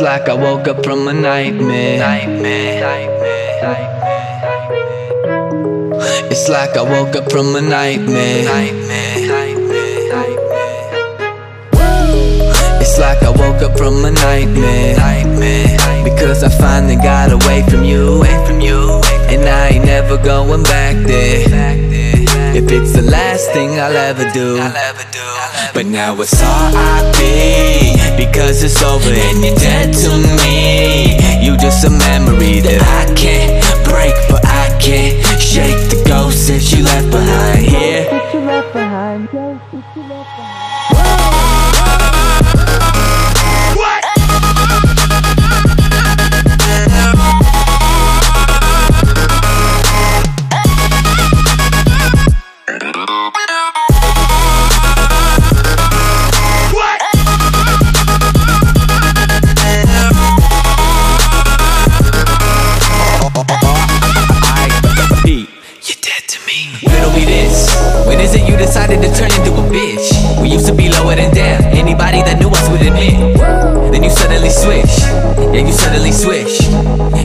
like I woke up from a nightmare. It's like I woke up from a nightmare. It's like I woke up from a nightmare. Because I finally got away from you. And I ain't never going back there. If it's the last thing I'll ever do. But now it's R.I.P. Because it's over and you're dead to me. You just a memory that I can't break But I can't shake the ghost that you left behind. Here That Riddle me this. When is it you decided to turn into a bitch? We used to be lower than down Anybody that knew us would admit. Then you suddenly switch. Yeah, you suddenly switch.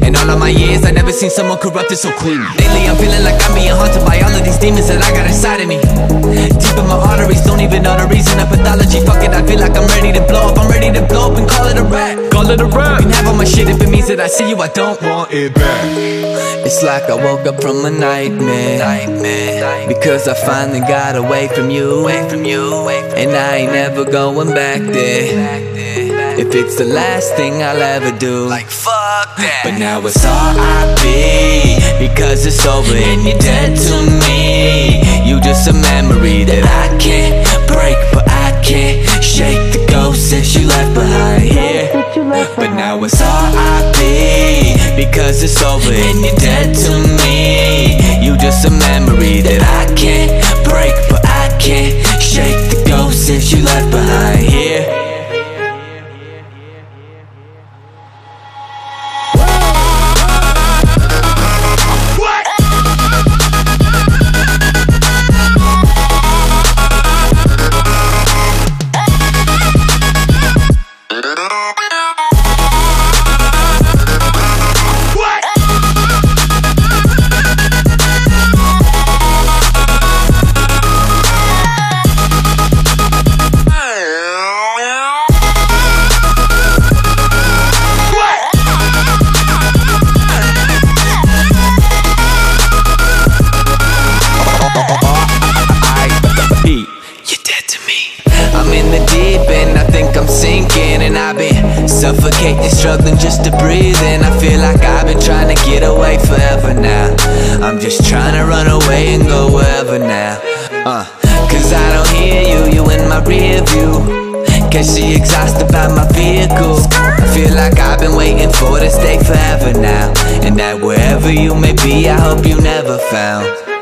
In all of my years, I never seen someone corrupted so quick Lately, I'm feeling like I'm being haunted by all of these demons that I got inside of me. Deep in my arteries, don't even know the reason. Of pathology Fuck it, I feel like I'm ready to blow up. I'm ready to blow up and call it a rap. Call it a rap. You can have all my shit if it means that I see you, I don't Want it back. It's like I woke up from a nightmare. Because I finally got away from you. And I ain't never going back there. If it's the last thing I'll ever do. Like fuck that. But now it's R.I.P. Because it's over and you're dead to me. You just a memory that I can't R.I.P. Because it's over and you're dead to me You just a memory that I can't break But I can't in the deep end, I think I'm sinking, and I've been suffocating, struggling just to breathe. And I feel like I've been trying to get away forever now. I'm just trying to run away and go wherever now. Uh, cause I don't hear you, you in my rear view. Cause she exhausted by my vehicle. I feel like I've been waiting for this day forever now. And that wherever you may be, I hope you never found.